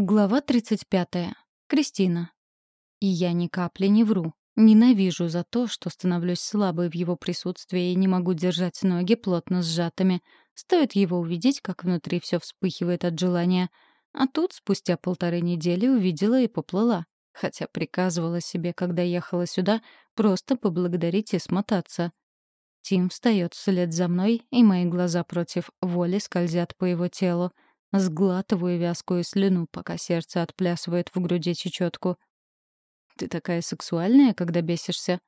Глава 35. Кристина. И я ни капли не вру. Ненавижу за то, что становлюсь слабой в его присутствии и не могу держать ноги плотно сжатыми. Стоит его увидеть, как внутри все вспыхивает от желания. А тут, спустя полторы недели, увидела и поплыла. Хотя приказывала себе, когда ехала сюда, просто поблагодарить и смотаться. Тим встает вслед за мной, и мои глаза против воли скользят по его телу. Сглатываю вязкую слюну, пока сердце отплясывает в груди чечетку. «Ты такая сексуальная, когда бесишься?»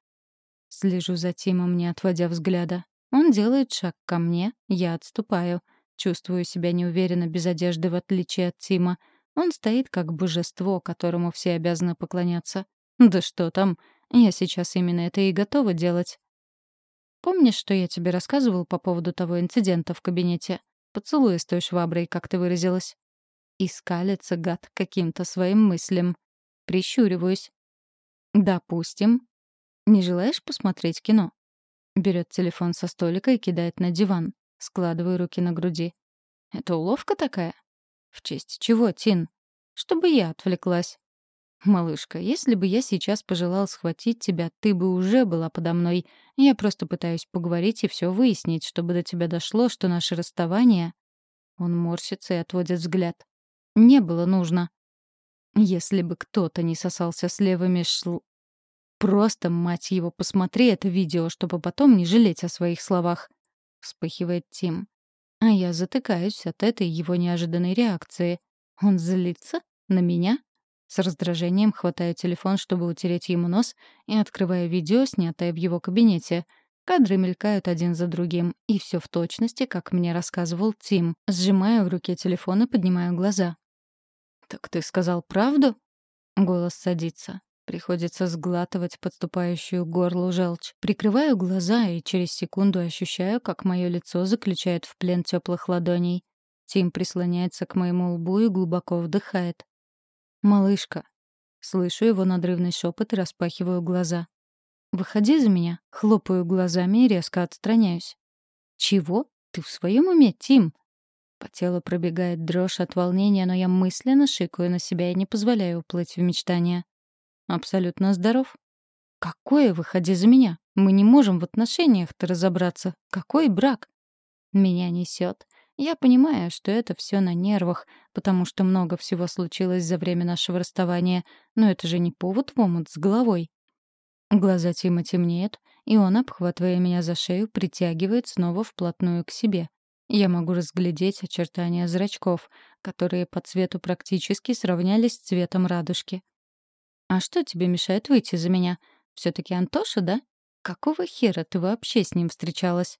Слежу за Тимом, не отводя взгляда. Он делает шаг ко мне, я отступаю. Чувствую себя неуверенно без одежды, в отличие от Тима. Он стоит как божество, которому все обязаны поклоняться. Да что там, я сейчас именно это и готова делать. Помнишь, что я тебе рассказывал по поводу того инцидента в кабинете? Поцелуя с той шваброй, как ты выразилась. И скалится гад каким-то своим мыслям. Прищуриваюсь. Допустим. Не желаешь посмотреть кино? Берет телефон со столика и кидает на диван. Складываю руки на груди. Это уловка такая? В честь чего, Тин? Чтобы я отвлеклась. «Малышка, если бы я сейчас пожелал схватить тебя, ты бы уже была подо мной. Я просто пытаюсь поговорить и все выяснить, чтобы до тебя дошло, что наше расставание...» Он морщится и отводит взгляд. «Не было нужно. Если бы кто-то не сосался с левыми шл... Просто, мать его, посмотри это видео, чтобы потом не жалеть о своих словах», — вспыхивает Тим. А я затыкаюсь от этой его неожиданной реакции. Он злится? На меня? С раздражением хватаю телефон, чтобы утереть ему нос, и открываю видео, снятое в его кабинете. Кадры мелькают один за другим, и все в точности, как мне рассказывал Тим. Сжимаю в руке телефон и поднимаю глаза. «Так ты сказал правду?» Голос садится. Приходится сглатывать подступающую к горлу желчь. Прикрываю глаза и через секунду ощущаю, как мое лицо заключает в плен теплых ладоней. Тим прислоняется к моему лбу и глубоко вдыхает. «Малышка». Слышу его надрывный шепот и распахиваю глаза. «Выходи за меня». Хлопаю глазами и резко отстраняюсь. «Чего? Ты в своем уме, Тим?» По телу пробегает дрожь от волнения, но я мысленно шикаю на себя и не позволяю уплыть в мечтания. «Абсолютно здоров». «Какое выходи за меня? Мы не можем в отношениях-то разобраться. Какой брак?» Меня несет. Я понимаю, что это все на нервах, потому что много всего случилось за время нашего расставания, но это же не повод в омут с головой. Глаза Тима темнеют, и он, обхватывая меня за шею, притягивает снова вплотную к себе. Я могу разглядеть очертания зрачков, которые по цвету практически сравнялись с цветом радужки. «А что тебе мешает выйти за меня? все таки Антоша, да? Какого хера ты вообще с ним встречалась?»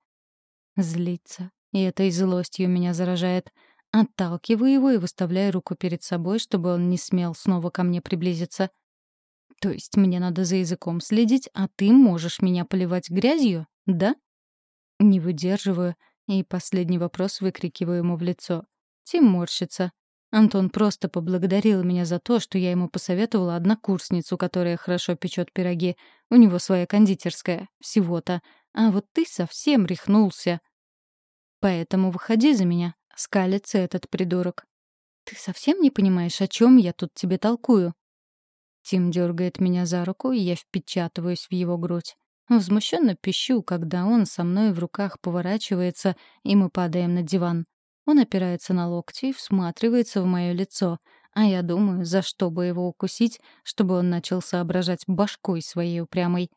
Злится, и этой злостью меня заражает. Отталкиваю его и выставляю руку перед собой, чтобы он не смел снова ко мне приблизиться. То есть мне надо за языком следить, а ты можешь меня поливать грязью, да? Не выдерживаю, и последний вопрос выкрикиваю ему в лицо. Тим морщится. Антон просто поблагодарил меня за то, что я ему посоветовала однокурсницу, которая хорошо печет пироги. У него своя кондитерская, всего-то. А вот ты совсем рехнулся. Поэтому выходи за меня», — скалится этот придурок. «Ты совсем не понимаешь, о чем я тут тебе толкую?» Тим дергает меня за руку, и я впечатываюсь в его грудь. Возмущенно пищу, когда он со мной в руках поворачивается, и мы падаем на диван. Он опирается на локти и всматривается в мое лицо, а я думаю, за что бы его укусить, чтобы он начал соображать башкой своей упрямой.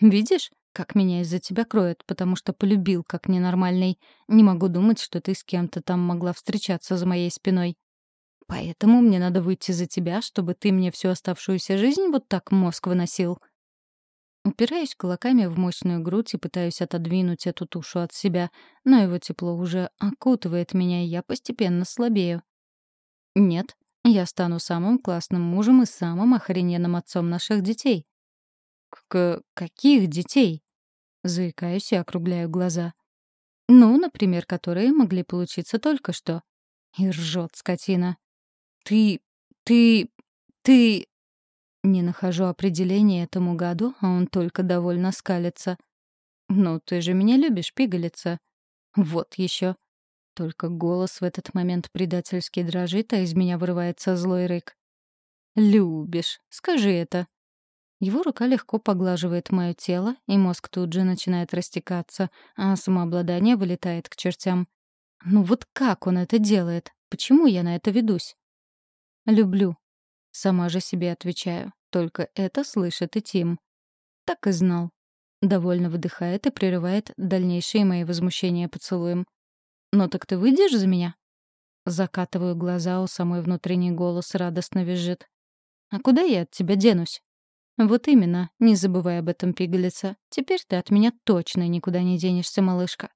«Видишь, как меня из-за тебя кроет, потому что полюбил как ненормальный. Не могу думать, что ты с кем-то там могла встречаться за моей спиной. Поэтому мне надо выйти за тебя, чтобы ты мне всю оставшуюся жизнь вот так мозг выносил. Упираюсь кулаками в мощную грудь и пытаюсь отодвинуть эту тушу от себя, но его тепло уже окутывает меня, и я постепенно слабею. Нет, я стану самым классным мужем и самым охрененным отцом наших детей. К каких детей? Заикаюсь и округляю глаза. Ну, например, которые могли получиться только что. И ржет скотина. Ты... ты... ты... Не нахожу определения этому гаду, а он только довольно скалится. «Ну, ты же меня любишь, пигалица». «Вот еще. Только голос в этот момент предательски дрожит, а из меня вырывается злой рык. «Любишь. Скажи это». Его рука легко поглаживает мое тело, и мозг тут же начинает растекаться, а самообладание вылетает к чертям. Ну вот как он это делает? Почему я на это ведусь? «Люблю». Сама же себе отвечаю. Только это слышит и Тим. Так и знал. Довольно выдыхает и прерывает дальнейшие мои возмущения поцелуем. «Ну так ты выйдешь за меня?» Закатываю глаза, у самой внутренний голос радостно визжит. «А куда я от тебя денусь?» «Вот именно, не забывай об этом, пигалица. Теперь ты от меня точно никуда не денешься, малышка».